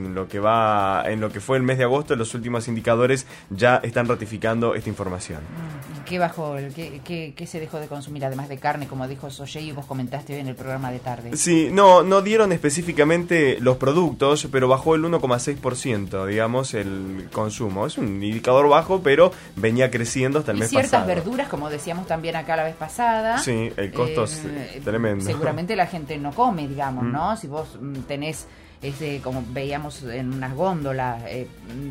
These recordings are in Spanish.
En lo que va, en lo que fue el mes de agosto, los últimos indicadores ya están ratificando esta información. Mm, ¿Qué bajó? ¿Qué, qué, se dejó de consumir además de carne, como dijo Soye y vos comentaste hoy en el programa de tarde? Sí, no, no dieron específicamente los productos, pero bajó el 1,6%, digamos, el consumo. Es un indicador bajo, pero venía creciendo hasta el y mes ciertas pasado. verduras, como decíamos también acá la vez pasada. Sí, el costo es eh, tremendo. Seguramente la gente no come, digamos, Mm. ¿no? Si vos mm, tenés ese, como veíamos en unas góndolas, eh,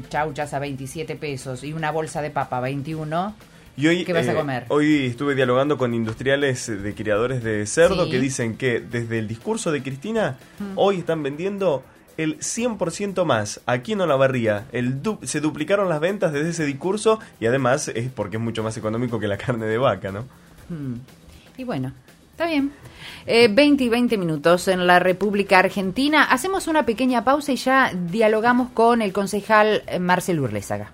chauchas a 27 pesos y una bolsa de papa a 21, Y hoy, ¿Qué vas a eh, comer? Hoy estuve dialogando con industriales de criadores de cerdo Sí. que dicen que desde el discurso de Cristina, hoy están vendiendo el 100% más aquí en Olavarría. El du- se duplicaron las ventas desde ese discurso y además es porque es mucho más económico que la carne de vaca, ¿no? Y bueno, está bien. Eh, 20 y 20 minutos en la República Argentina. Hacemos una pequeña pausa y ya dialogamos con el concejal eh, Marcel vez.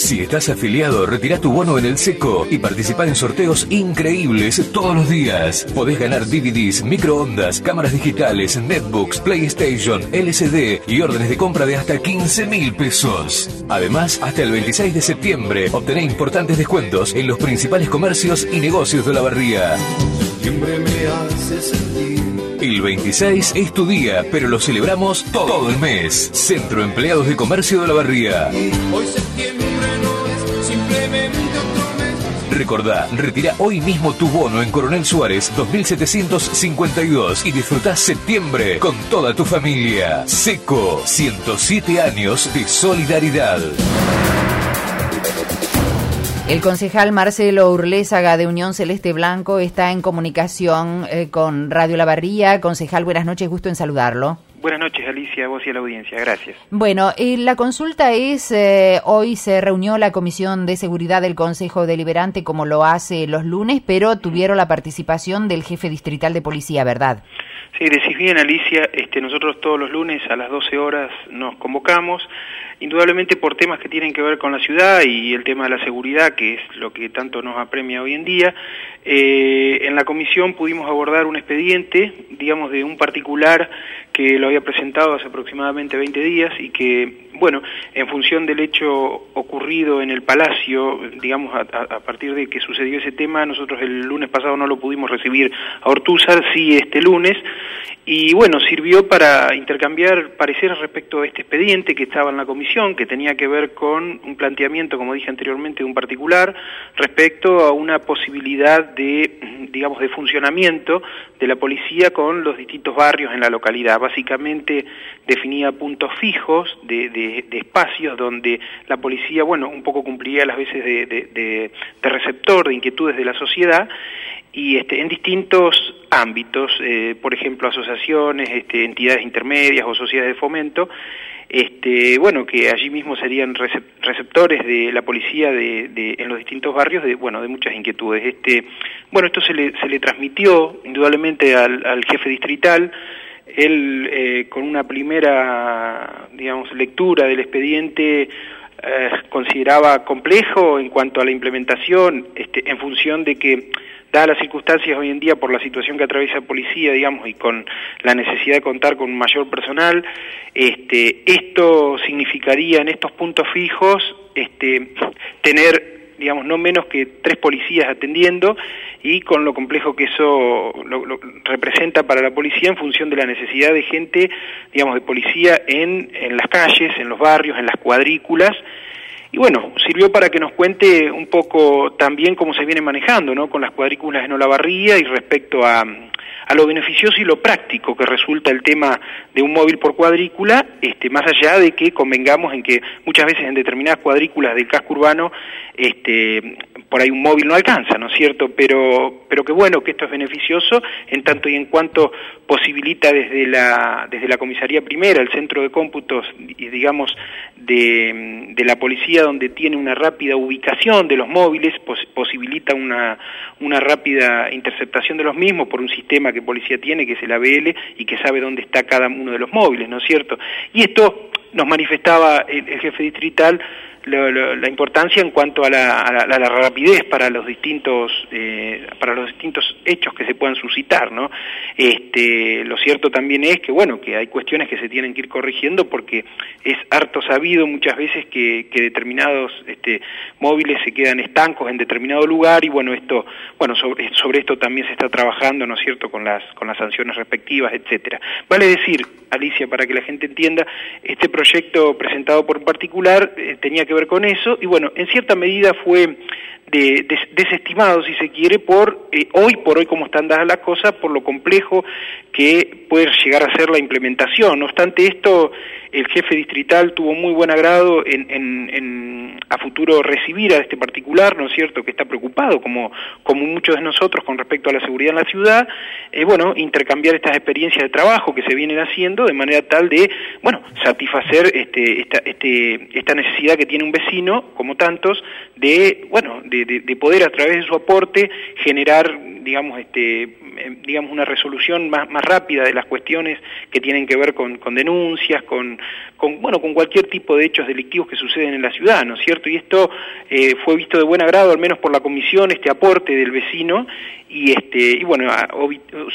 Si estás afiliado, retira tu bono en el seco y participa en sorteos increíbles todos los días. Podés ganar DVDs, microondas, cámaras digitales, netbooks, PlayStation, LCD y órdenes de compra de hasta 15 mil pesos. Además, hasta el 26 de septiembre obtenés importantes descuentos en los principales comercios y negocios de la barría. Septiembre me hace sentir. El 26 es tu día, pero lo celebramos todo el mes. Centro Empleados de Comercio de la Barría. Hoy septiembre no es simplemente. Recordá, retira hoy mismo tu bono en Coronel Suárez 2752 y disfrutá septiembre con toda tu familia. Seco, 107 años de solidaridad. El concejal Marcelo Urlézaga de Unión Celeste Blanco está en comunicación eh, con Radio La Barría. Concejal, buenas noches, gusto en saludarlo. Buenas noches, Alicia, a vos y a la audiencia. Gracias. Bueno, eh, la consulta es, eh, hoy se reunió la Comisión de Seguridad del Consejo Deliberante como lo hace los lunes, pero tuvieron la participación del jefe distrital de policía, ¿verdad? Sí, decís bien, Alicia, este, nosotros todos los lunes a las 12 horas nos convocamos, indudablemente por temas que tienen que ver con la ciudad y el tema de la seguridad, que es lo que tanto nos apremia hoy en día. Eh, en la comisión pudimos abordar un expediente, digamos, de un particular que lo había presentado hace aproximadamente 20 días y que, bueno, en función del hecho ocurrido en el Palacio, digamos, a, a- partir de que sucedió ese tema, nosotros el lunes pasado no lo pudimos recibir a Ortúzar, sí este lunes, y bueno, sirvió para intercambiar pareceres respecto a este expediente que estaba en la comisión, que tenía que ver con un planteamiento, como dije anteriormente, de un particular, respecto a una posibilidad de, digamos, de funcionamiento de la policía con los distintos barrios en la localidad. Básicamente definía puntos fijos de, espacios donde la policía, bueno, un poco cumplía las veces de, receptor de inquietudes de la sociedad y este, en distintos ámbitos, eh, por ejemplo, asociaciones, este, entidades intermedias o sociedades de fomento, este, bueno, que allí mismo serían recep- receptores de la policía de, en los distintos barrios de, bueno, de muchas inquietudes. Este, bueno, esto se le, se le transmitió indudablemente al jefe distrital, él eh, con una primera, digamos, lectura del expediente eh, consideraba complejo en cuanto a la implementación, este, en función de que, dadas las circunstancias hoy en día por la situación que atraviesa la policía, digamos, y con la necesidad de contar con mayor personal, este, esto significaría en estos puntos fijos este, tener digamos, no menos que tres policías atendiendo y con lo complejo que eso representa para la policía en función de la necesidad de gente, digamos, de policía en, en las calles, en los barrios, en las cuadrículas. Y bueno, sirvió para que nos cuente un poco también cómo se viene manejando, ¿no? Con las cuadrículas en Olavarría y respecto a, a lo beneficioso y lo práctico que resulta el tema de un móvil por cuadrícula, este, más allá de que convengamos en que muchas veces en determinadas cuadrículas del casco urbano, este, por ahí un móvil no alcanza, ¿no es cierto? Pero, pero que bueno que esto es beneficioso en tanto y en cuanto posibilita desde la, desde la comisaría primera, el centro de cómputos y digamos de, de la policía donde tiene una rápida ubicación de los móviles, pos- posibilita una, una rápida interceptación de los mismos por un sistema que policía tiene, que es el ABL, y que sabe dónde está cada uno de los móviles, ¿no es cierto? Y esto nos manifestaba el, jefe distrital lo- lo- la importancia en cuanto a la, rapidez para los distintos eh, para los distintos hechos que se puedan suscitar no este lo cierto también es que bueno que hay cuestiones que se tienen que ir corrigiendo porque es harto sabido muchas veces que, que determinados este, móviles se quedan estancos en determinado lugar y bueno esto bueno sobre, sobre esto también se está trabajando no es cierto con las con las sanciones respectivas etcétera. Vale decir Alicia para que la gente entienda este proyecto presentado por un particular eh, tenía que ver con eso. Y bueno en cierta medida fue de- des- desestimado, si se quiere, por eh, hoy por hoy como están dadas las cosas, por lo complejo que puede llegar a ser la implementación. No obstante esto, el jefe distrital tuvo muy buen agrado en, en- en a futuro recibir a este particular, ¿no es cierto?, que está preocupado, como, como muchos de nosotros, con respecto a la seguridad en la ciudad, eh, bueno, intercambiar estas experiencias de trabajo que se vienen haciendo de manera tal de, bueno, satisfacer este, esta, este, esta necesidad que tiene un vecino, como tantos, de, bueno, de, de- de poder a través de su aporte generar, digamos, este, eh, digamos una resolución más, más rápida de las cuestiones que tienen que ver con, con denuncias, con, con, bueno, con cualquier tipo de hechos delictivos que suceden en la ciudad, ¿no es cierto? Y esto eh, fue visto de buen agrado, al menos por la comisión, este aporte del vecino, y este y bueno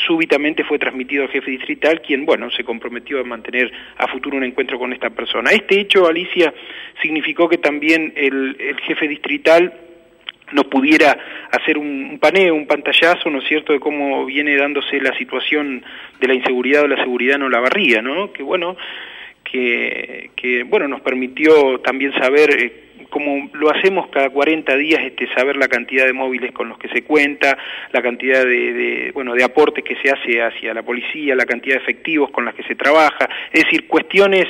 súbitamente fue transmitido al jefe distrital quien bueno se comprometió a mantener a futuro un encuentro con esta persona este hecho Alicia significó que también el jefe distrital no pudiera hacer un, paneo, un pantallazo, ¿no es cierto?, de cómo viene dándose la situación de la inseguridad o la seguridad en Olavarría, ¿no? Que bueno, que, que bueno, nos permitió también saber, eh, como lo hacemos cada 40 días, este, saber la cantidad de móviles con los que se cuenta, la cantidad de, de, bueno, de aportes que se hace hacia la policía, la cantidad de efectivos con las que se trabaja, es decir, cuestiones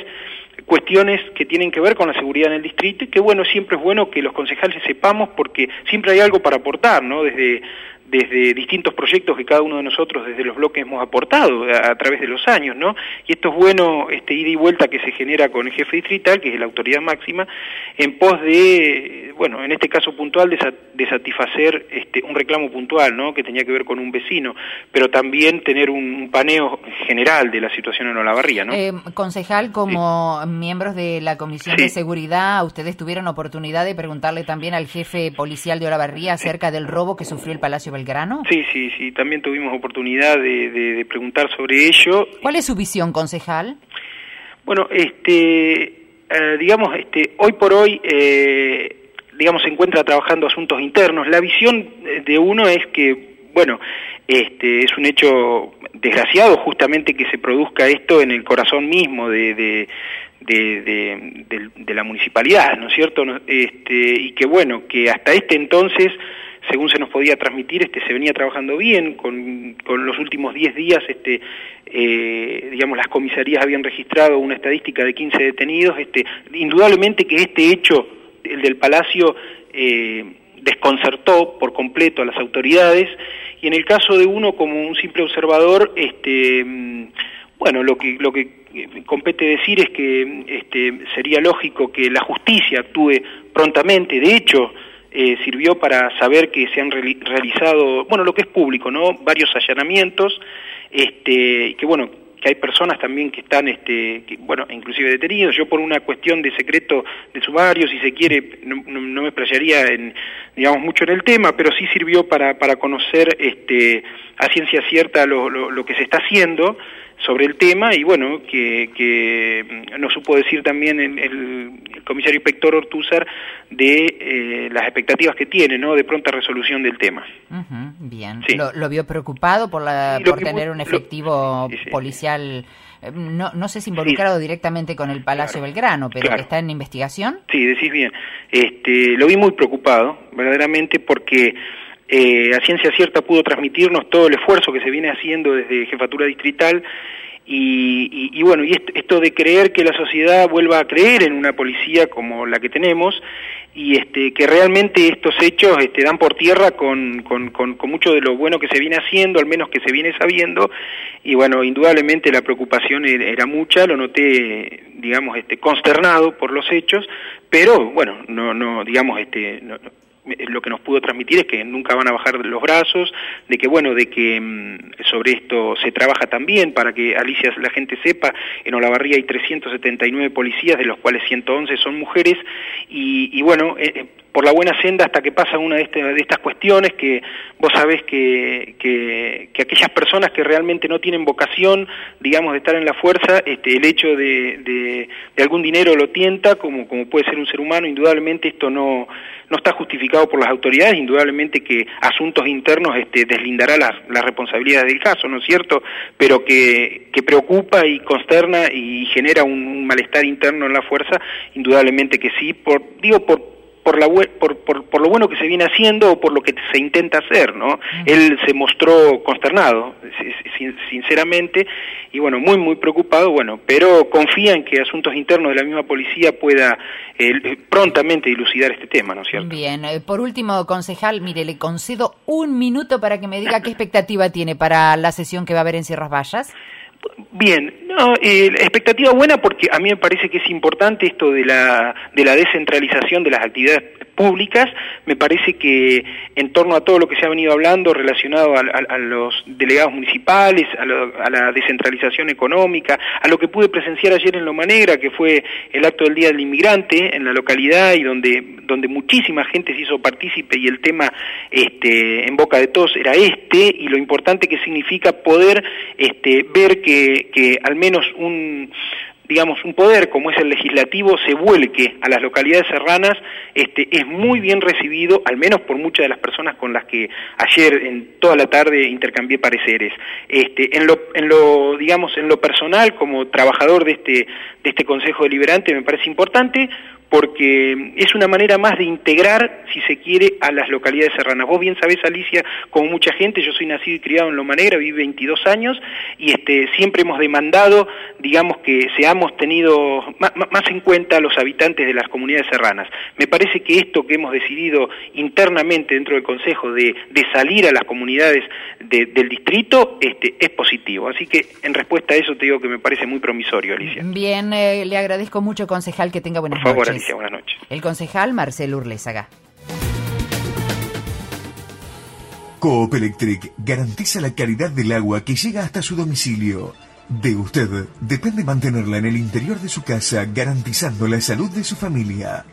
cuestiones que tienen que ver con la seguridad en el distrito y que bueno, siempre es bueno que los concejales sepamos porque siempre hay algo para aportar, ¿no? Desde desde distintos proyectos que cada uno de nosotros desde los bloques hemos aportado a, a través de los años, ¿no? Y esto es bueno, este ida y vuelta que se genera con el jefe distrital, que es la autoridad máxima, en pos de, bueno, en este caso puntual, de, sa- de satisfacer este, un reclamo puntual, ¿no? Que tenía que ver con un vecino, pero también tener un, un paneo general de la situación en Olavarría, ¿no? Eh, concejal, como miembros de la Comisión Sí. de Seguridad, ustedes tuvieron oportunidad de preguntarle también al jefe policial de Olavarría acerca del robo que sufrió el Palacio Belgrano. Sí, sí, sí, también tuvimos oportunidad de, de- de preguntar sobre ello. ¿Cuál es su visión, concejal? Bueno, este, eh, digamos, este, hoy por hoy, eh, digamos, se encuentra trabajando asuntos internos. La visión de uno es que, bueno, este, es un hecho desgraciado justamente que se produzca esto en el corazón mismo de, de, de, la municipalidad, ¿no es cierto? Este, y que, bueno, que hasta este entonces según se nos podía transmitir, este, se venía trabajando bien, con, con los últimos 10 días, este, eh, digamos, las comisarías habían registrado una estadística de 15 detenidos, este, indudablemente que este hecho, el del Palacio, eh, desconcertó por completo a las autoridades, y en el caso de uno como un simple observador, este, mm, bueno, lo que, lo que eh, compete decir es que este, sería lógico que la justicia actúe prontamente, de hecho, eh, sirvió para saber que se han reali- realizado, bueno, lo que es público, ¿no? Varios allanamientos, este, que bueno, que hay personas también que están, este, bueno, inclusive detenidos. Yo por una cuestión de secreto de sumario, si se quiere, no, me explayaría en, digamos, mucho en el tema, pero sí sirvió para, para conocer, este, a ciencia cierta lo que se está haciendo sobre el tema y bueno, que, que mm, nos supo decir también el, el- el comisario inspector Ortúzar de eh, las expectativas que tiene, ¿no? De pronta resolución del tema. Ujú, bien. Sí. Lo, lo vio preocupado por, la, por tener un efectivo policial, eh, no, no sé si involucrado directamente con el Palacio Claro. Belgrano, pero Claro. que está en investigación. Sí, decís bien. Este, lo vi muy preocupado, verdaderamente, porque eh, a ciencia cierta pudo transmitirnos todo el esfuerzo que se viene haciendo desde jefatura distrital y, y- y bueno, y esto, de creer que la sociedad vuelva a creer en una policía como la que tenemos y este, que realmente estos hechos este, dan por tierra con, con, con, con mucho de lo bueno que se viene haciendo, al menos que se viene sabiendo, y bueno, indudablemente la preocupación era, era mucha, lo noté, digamos, este, consternado por los hechos, pero bueno, no, no, digamos, este, no- lo que nos pudo transmitir es que nunca van a bajar los brazos, de que bueno, de que mm, sobre esto se trabaja también para que Alicia la gente sepa, en Olavarría hay 379 policías, de los cuales 111 son mujeres, y, bueno, eh, eh, por la buena senda hasta que pasa una de, este, de estas cuestiones que vos sabés que, que, aquellas personas que realmente no tienen vocación, digamos, de estar en la fuerza, este, el hecho de, de, algún dinero lo tienta, como, como puede ser un ser humano, indudablemente esto no no está justificado por las autoridades, indudablemente que asuntos internos este, deslindará las, las responsabilidades del caso, ¿no es cierto? Pero que, que preocupa y consterna y genera un, malestar interno en la fuerza, indudablemente que sí, por, digo, por, por, la, por, por, por, lo bueno que se viene haciendo o por lo que se intenta hacer, ¿no? Él se mostró consternado, sinceramente, y bueno, muy, muy preocupado, bueno, pero confía en que asuntos internos de la misma policía pueda eh, prontamente dilucidar este tema, ¿no es cierto? Bien, eh, por último, concejal, mire, le concedo un minuto para que me diga qué expectativa tiene para la sesión que va a haber en Sierras Vallas. Bien, no, eh, expectativa buena porque a mí me parece que es importante esto de la, de la descentralización de las actividades públicas. Me parece que en torno a todo lo que se ha venido hablando relacionado a, los delegados municipales, a, la descentralización económica, a lo que pude presenciar ayer en Loma Negra, que fue el acto del Día del Inmigrante en la localidad y donde, donde muchísima gente se hizo partícipe y el tema este, en boca de todos era este y lo importante que significa poder este, ver que, que al menos un digamos, un poder como es el legislativo se vuelque a las localidades serranas, este, es muy bien recibido, al menos por muchas de las personas con las que ayer en toda la tarde intercambié pareceres. Este, en lo, en lo, digamos, en lo personal, como trabajador de este, de este Consejo Deliberante, me parece importante porque es una manera más de integrar, si se quiere, a las localidades serranas. Vos bien sabés, Alicia, como mucha gente, yo soy nacido y criado en Loma Negra, viví 22 años, y este, siempre hemos demandado, digamos, que seamos tenido más, en cuenta los habitantes de las comunidades serranas. Me parece que esto que hemos decidido internamente dentro del Consejo de, salir a las comunidades del distrito este, es positivo. Así que, en respuesta a eso, te digo que me parece muy promisorio, Alicia. Bien, eh, le agradezco mucho, concejal, que tenga buenas Por noches buenas noches. El concejal Marcelo Urlesaga. Coop Electric garantiza la calidad del agua que llega hasta su domicilio. De usted depende mantenerla en el interior de su casa, garantizando la salud de su familia.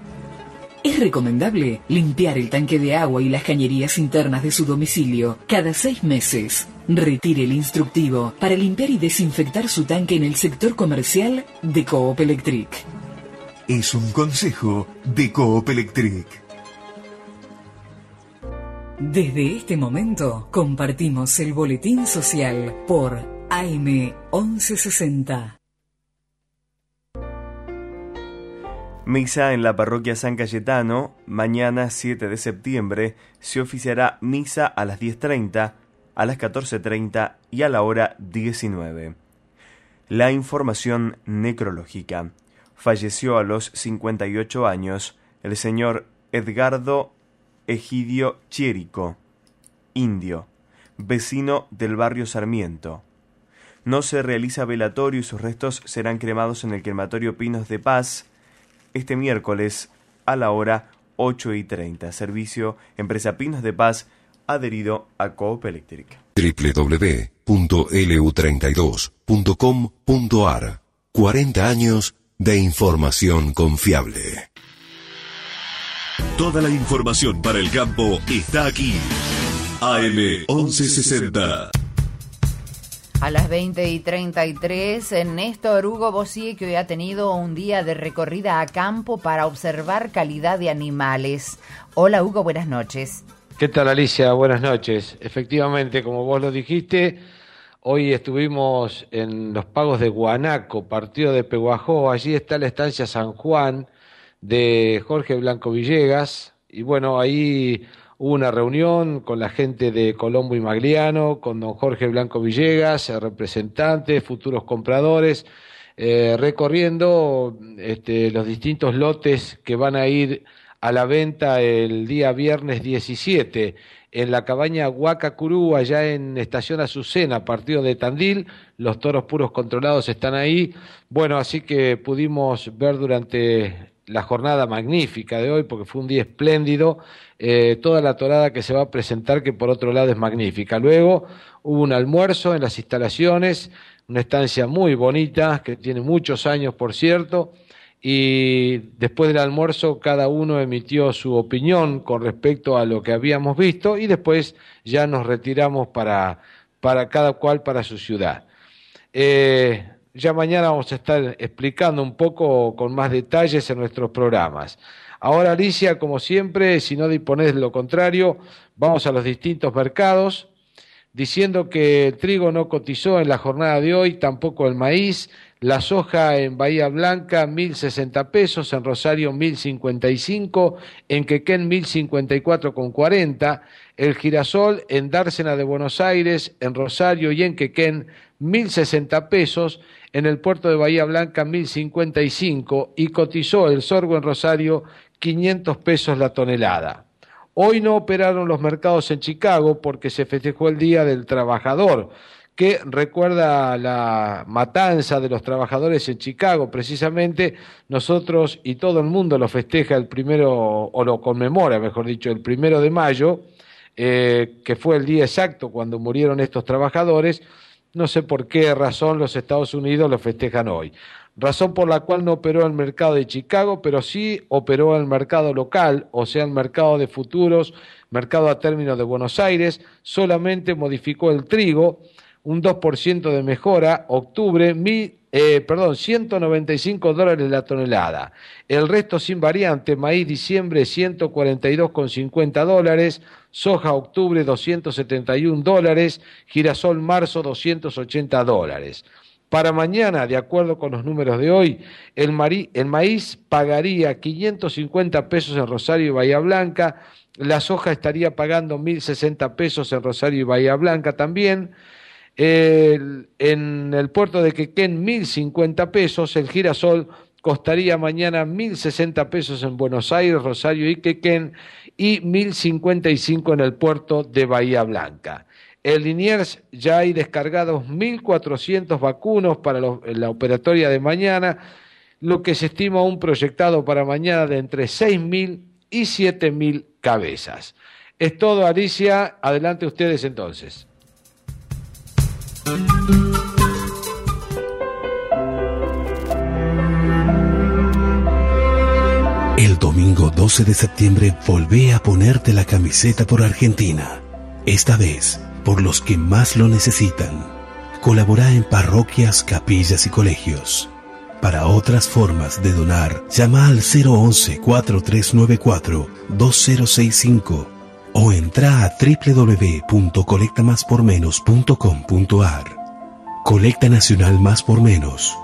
Es recomendable limpiar el tanque de agua y las cañerías internas de su domicilio cada seis meses. Retire el instructivo para limpiar y desinfectar su tanque en el sector comercial de Coop Electric es un consejo de Coop Electric. Desde este momento compartimos el boletín social por AM 1160. Misa en la parroquia San Cayetano, mañana 7 de septiembre, se oficiará misa a las 10.30, a las 14.30 y a la hora 19. La información necrológica falleció a los 58 años el señor Edgardo Egidio Chierico, indio, vecino del barrio Sarmiento. No se realiza velatorio y sus restos serán cremados en el crematorio Pinos de Paz este miércoles a la hora 8 y 30. Servicio Empresa Pinos de Paz adherido a Coop Electric. www.lu32.com.ar 40 años de información confiable. Toda la información para el campo está aquí. AM 1160. A las 20 y 33, Néstor Hugo Bosie, que hoy ha tenido un día de recorrida a campo para observar calidad de animales. Hola Hugo, buenas noches. ¿Qué tal Alicia? Buenas noches. Efectivamente, como vos lo dijiste, Hoy estuvimos en los pagos de Guanaco, partido de Peguajó. Allí está la estancia San Juan de Jorge Blanco Villegas. Y bueno, ahí hubo una reunión con la gente de Colombo y Magliano, con don Jorge Blanco Villegas, representantes, futuros compradores, eh, recorriendo este, los distintos lotes que van a ir a la venta el día viernes 17 en la cabaña Huacacurú, allá en Estación Azucena, partido de Tandil. Los toros puros controlados están ahí. Bueno, así que pudimos ver durante la jornada magnífica de hoy, porque fue un día espléndido, eh, toda la torada que se va a presentar, que por otro lado es magnífica. Luego hubo un almuerzo en las instalaciones, una estancia muy bonita, que tiene muchos años, por cierto, y después del almuerzo cada uno emitió su opinión con respecto a lo que habíamos visto y después ya nos retiramos para, para cada cual para su ciudad. Eh, ya mañana vamos a estar explicando un poco con más detalles en nuestros programas. Ahora, Alicia, como siempre, si no dispones de lo contrario, vamos a los distintos mercados, diciendo que el trigo no cotizó en la jornada de hoy, tampoco el maíz, la soja en Bahía Blanca, 1.060 pesos, en Rosario 1.055, en Quequén 1.054 con 40, el girasol en Dársena de Buenos Aires, en Rosario y en Quequén 1.060 pesos, en el puerto de Bahía Blanca 1055 y cotizó el sorgo en Rosario 500 pesos la tonelada. Hoy no operaron los mercados en Chicago porque se festejó el Día del Trabajador, que recuerda la matanza de los trabajadores en Chicago. Precisamente nosotros y todo el mundo lo festeja el primero, o lo conmemora, mejor dicho, el primero de mayo, eh, que fue el día exacto cuando murieron estos trabajadores no sé por qué razón los Estados Unidos lo festejan hoy. Razón por la cual no operó el mercado de Chicago, pero sí operó el mercado local, o sea, el mercado de futuros, mercado a término de Buenos Aires, solamente modificó el trigo, un 2% de mejora, octubre, mil, eh, perdón, 195 dólares la tonelada. El resto sin variante, maíz diciembre 142,50 dólares, soja octubre 271 dólares, girasol marzo 280 dólares. Para mañana, de acuerdo con los números de hoy, el, maíz pagaría 550 pesos en Rosario y Bahía Blanca, la soja estaría pagando 1.060 pesos en Rosario y Bahía Blanca también, en el puerto de Quequén 1.050 pesos, el girasol costaría mañana 1.060 pesos en Buenos Aires, Rosario y Quequén y 1.055 en el puerto de Bahía Blanca. En Liniers ya hay descargados 1.400 vacunos para la operatoria de mañana, lo que se estima un proyectado para mañana de entre 6.000 y 7.000 cabezas. Es todo, Alicia. Adelante ustedes entonces. El domingo 12 de septiembre volvé a ponerte la camiseta por Argentina. Esta vez por los que más lo necesitan. Colabora en parroquias, capillas y colegios. Para otras formas de donar, llama al 011-4394-2065 o entra a www.colectamaspormenos.com.ar. Colecta Nacional Más por Menos.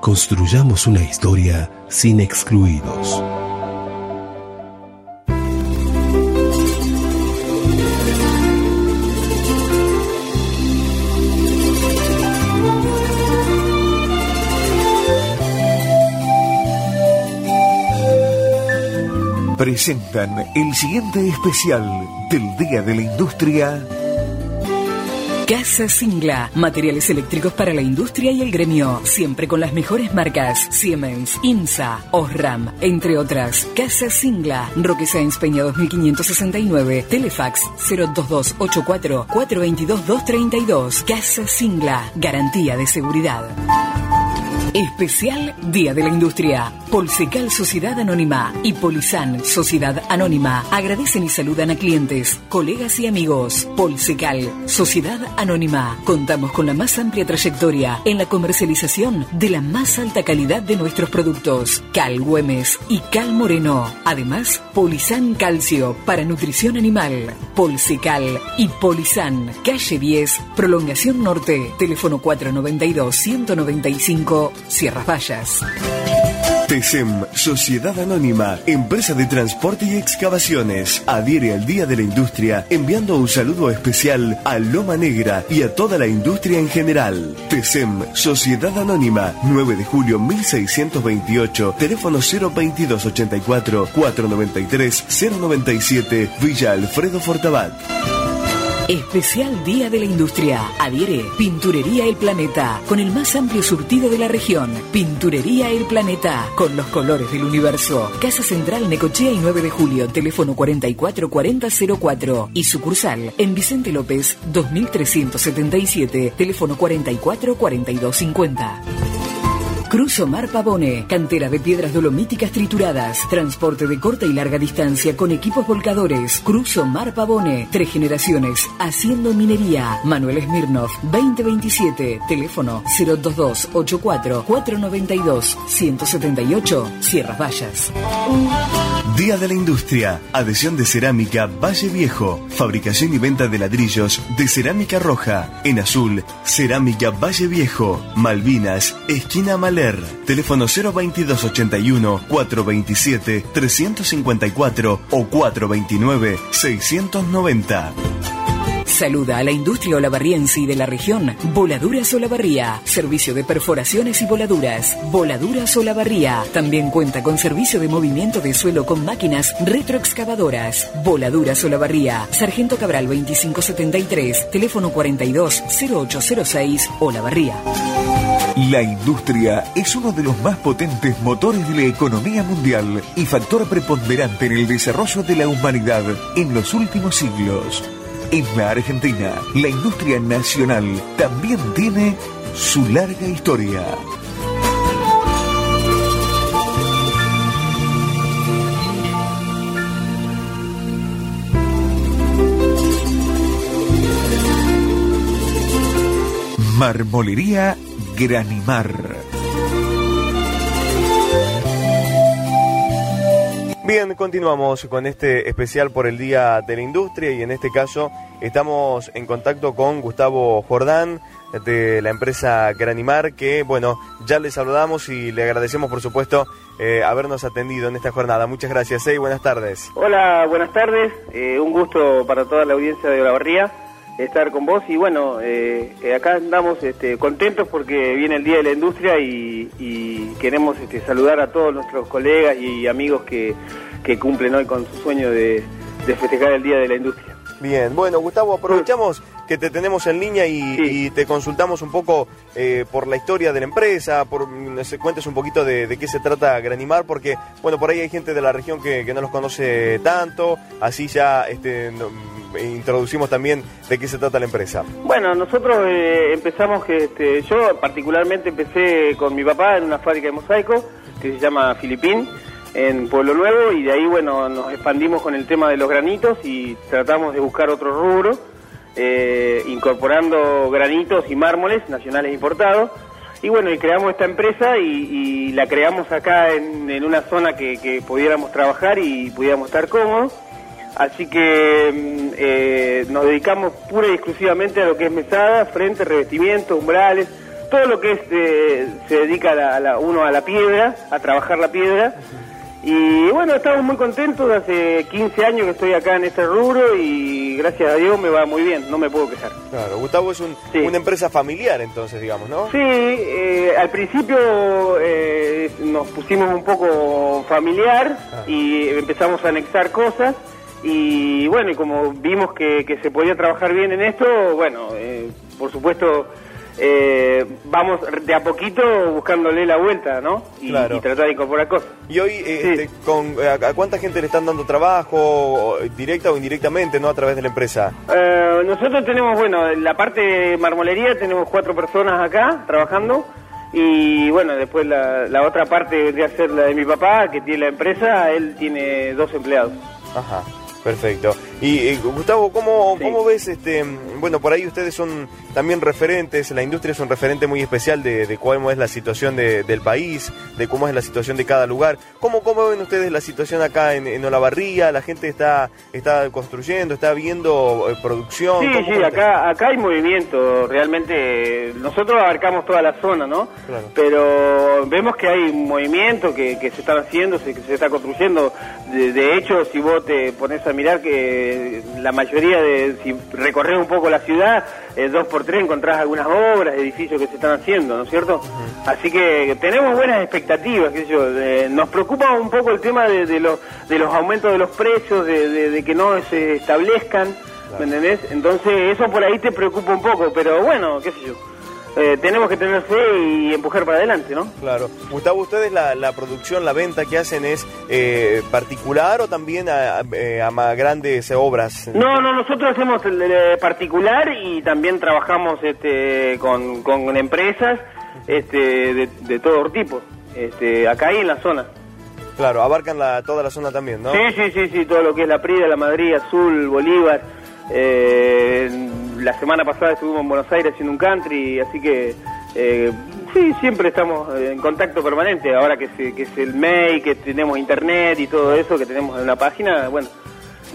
Construyamos una historia sin excluidos. Presentan el siguiente especial del Día de la Industria. Casa Singla, materiales eléctricos para la industria y el gremio, siempre con las mejores marcas, Siemens, INSA, Osram, entre otras. Casa Singla, Roque Sáenz Peña 2569, Telefax 02284 422 232. Casa Singla, garantía de seguridad. Especial Día de la Industria. Polsecal Sociedad Anónima y Polisan Sociedad Anónima agradecen y saludan a clientes, colegas y amigos. Polsecal Sociedad Anónima. Contamos con la más amplia trayectoria en la comercialización de la más alta calidad de nuestros productos. Cal Güemes y Cal Moreno. Además, Polisan Calcio para nutrición animal. Polsecal y Polisan. Calle 10, Prolongación Norte. Teléfono 492 195 Sierras Vallas. TESEM, Sociedad Anónima, empresa de transporte y excavaciones, adhiere al Día de la Industria enviando un saludo especial a Loma Negra y a toda la industria en general. TESEM, Sociedad Anónima, 9 de julio 1628, teléfono 02284 493 097, Villa Alfredo Fortabat. Especial Día de la Industria. Adhiere Pinturería El Planeta, con el más amplio surtido de la región. Pinturería El Planeta, con los colores del universo. Casa Central Necochea y 9 de julio, teléfono 444004. Y sucursal en Vicente López, 2377, teléfono 444250. Cruz Omar Pavone, cantera de piedras dolomíticas trituradas, transporte de corta y larga distancia con equipos volcadores. Cruz Omar Pavone, tres generaciones, haciendo minería. Manuel Smirnov, 2027, teléfono 022 84 492 178, Sierras Vallas. Día de la Industria. Adhesión de cerámica Valle Viejo. Fabricación y venta de ladrillos de cerámica roja. En azul, cerámica Valle Viejo. Malvinas, esquina Maler. Teléfono 02281 427 354 o 429 690. Saluda a la industria olavarriense y de la región. Voladuras Olavarría. Servicio de perforaciones y voladuras. Voladuras Olavarría. También cuenta con servicio de movimiento de suelo con máquinas retroexcavadoras. Voladuras Olavarría. Sargento Cabral 2573. Teléfono 42 0806 Olavarría. La industria es uno de los más potentes motores de la economía mundial y factor preponderante en el desarrollo de la humanidad en los últimos siglos. En la Argentina, la industria nacional también tiene su larga historia. Marmolería Granimar. Bien, continuamos con este especial por el Día de la Industria y en este caso estamos en contacto con Gustavo Jordán de la empresa Granimar que, bueno, ya le saludamos y le agradecemos por supuesto eh, habernos atendido en esta jornada. Muchas gracias y buenas tardes. Hola, buenas tardes. Eh, un gusto para toda la audiencia de Olavarría estar con vos y bueno, eh, eh, acá andamos este, contentos porque viene el Día de la Industria y, queremos este, saludar a todos nuestros colegas y amigos que, que cumplen hoy con su sueño de festejar el Día de la Industria. Bien, bueno Gustavo, aprovechamos que te tenemos en línea y, y te consultamos un poco eh, por la historia de la empresa, por no sé, cuentes un poquito de, de qué se trata Granimar, porque bueno, por ahí hay gente de la región que, que no los conoce tanto, así ya este, no- introducimos también de qué se trata la empresa. Bueno, nosotros eh, empezamos, que, este, yo particularmente empecé con mi papá en una fábrica de mosaico que se llama Filipín en Pueblo Nuevo y de ahí, bueno, nos expandimos con el tema de los granitos y tratamos de buscar otro rubro, eh, incorporando granitos y mármoles nacionales importados. Y bueno, y creamos esta empresa y, la creamos acá en, una zona que, que pudiéramos trabajar y pudiéramos estar cómodos. Así que mm, eh, nos dedicamos pura y exclusivamente a lo que es mesada, frente, revestimiento, umbrales, todo lo que es eh, se dedica a la- a la- uno a la piedra, a trabajar la piedra. Y bueno, estamos muy contentos, hace 15 años que estoy acá en este rubro y gracias a Dios me va muy bien, no me puedo quejar. Claro, Gustavo es un- una empresa familiar entonces, digamos, ¿no? Sí, eh, al principio eh, nos pusimos un poco familiar y empezamos a anexar cosas y bueno, y como vimos que, que se podía trabajar bien en esto, bueno, eh, por supuesto eh, vamos de a poquito buscándole la vuelta, ¿no? Y, Claro. y tratar de incorporar cosas. Y hoy, eh, este, con, a, a cuánta gente le están dando trabajo, eh, directa o indirectamente, no a través de la empresa? Eh, nosotros tenemos, bueno, en la parte de marmolería tenemos cuatro personas acá trabajando y bueno, después la, la otra parte vendría a ser la de mi papá, que tiene la empresa, él tiene dos empleados. Ajá, perfecto. Y eh, Gustavo, ¿cómo, ¿cómo ves, este, bueno, por ahí ustedes son también referentes, la industria es un referente muy especial de, de cómo es la situación de- del país, de cómo es la situación de cada lugar. ¿Cómo, cómo ven ustedes la situación acá en, en Olavarría? ¿La gente está, está construyendo, está viendo eh, producción? Sí, ¿Cómo- sí, acá, acá hay movimiento, realmente nosotros abarcamos toda la zona, ¿no? Claro. Pero vemos que hay movimiento que, que se están haciendo, se- que se está construyendo. De, de hecho, si vos te pones a mirar que la mayoría de, si recorres un poco la ciudad, eh, dos por tres encontrás algunas obras, edificios que se están haciendo, ¿no es cierto? Así que tenemos buenas expectativas, qué sé yo. Eh, nos preocupa un poco el tema de, de los, de los aumentos de los precios, de, de- de que no se establezcan ¿me entendés? Entonces eso por ahí te preocupa un poco, pero bueno, qué sé yo. Eh, tenemos que tener fe y empujar para adelante, ¿no? Claro. Gustavo, ¿ustedes la, la producción, la venta que hacen es eh, particular o también a, a- eh, a grandes obras? No, no, nosotros hacemos el, eh, particular y también trabajamos este, con, con empresas este, de, de todo tipo, este, acá y en la zona. Claro, abarcan la, toda la zona también, ¿no? Sí, sí, sí, sí, todo lo que es la Prida, la Madrid, Azul, Bolívar. Eh, la semana pasada estuvimos en Buenos Aires haciendo un country, así que eh, sí, siempre estamos en contacto permanente. Ahora que, se- que es el mail, que tenemos internet y todo eso, que tenemos en la página, bueno,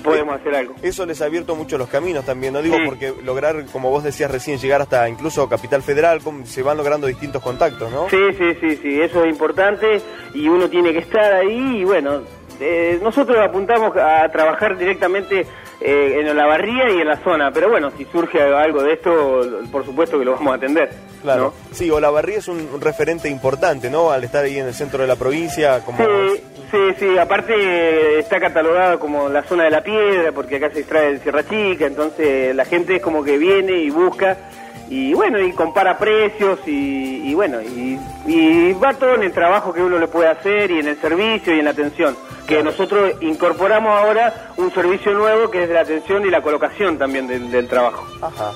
podemos hacer algo. Eso les ha abierto mucho los caminos también, no digo Sí. porque lograr, como vos decías recién, llegar hasta incluso Capital Federal, se van logrando distintos contactos, ¿no? Sí, sí, sí, sí, eso es importante y uno tiene que estar ahí y bueno, eh, nosotros apuntamos a trabajar directamente eh, en la barría y en la zona, pero bueno, si surge algo de esto, por supuesto que lo vamos a atender. Claro. Sí, Olavarría es un, referente importante, ¿no? Al estar ahí en el centro de la provincia, como... Sí, sí, sí, aparte eh, está catalogado como la zona de la piedra, porque acá se extrae el Sierra Chica, entonces la gente es como que viene y busca, y bueno, y compara precios, y, y bueno, y, y va todo en el trabajo que uno le puede hacer, y en el servicio, y en la atención, que nosotros incorporamos ahora un servicio nuevo que es de la atención y la colocación también del, del trabajo. Ajá.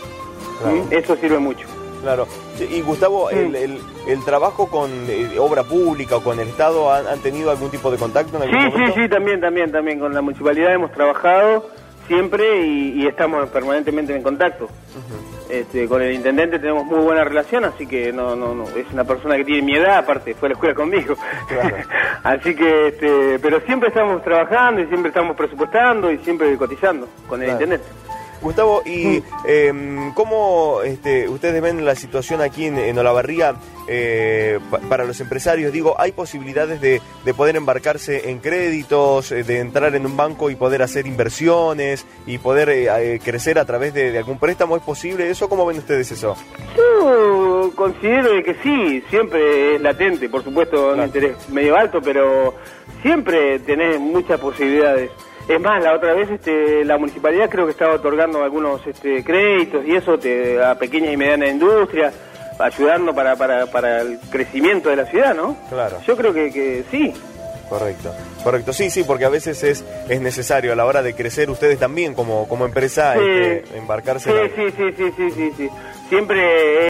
¿Mm? Eso sirve mucho. Claro. Y Gustavo, el, el, el trabajo con eh, obra pública o con el Estado, ¿han, han tenido algún tipo de contacto en algún Sí, sí, sí, también, también, también. Con la municipalidad hemos trabajado siempre y, y estamos permanentemente en contacto. Este, con el intendente tenemos muy buena relación, así que no, no, no, es una persona que tiene mi edad, aparte fue a la escuela conmigo. así que, este, pero siempre estamos trabajando y siempre estamos presupuestando y siempre cotizando con el Claro. intendente. Gustavo, ¿y em, cómo este, ustedes ven la situación aquí en, en Olavarría eh, pa- para los empresarios? Digo, ¿hay posibilidades de, de poder embarcarse en créditos, eh, de entrar en un banco y poder hacer inversiones y poder eh, eh, crecer a través de, de algún préstamo? ¿Es posible eso? ¿Cómo ven ustedes eso? Yo considero de que sí, siempre es latente, por supuesto, un interés medio alto, pero siempre tenés muchas posibilidades. Es más, la otra vez este, la municipalidad creo que estaba otorgando algunos este, créditos y eso te, a pequeñas y medianas industrias, ayudando para, para, para el crecimiento de la ciudad, ¿no? Claro. Yo creo que, que sí. Correcto, correcto. Sí, sí, porque a veces es, es necesario a la hora de crecer ustedes también como, como empresa Sí. este, embarcarse Sí, en sí, sí, sí, sí, sí, sí. Siempre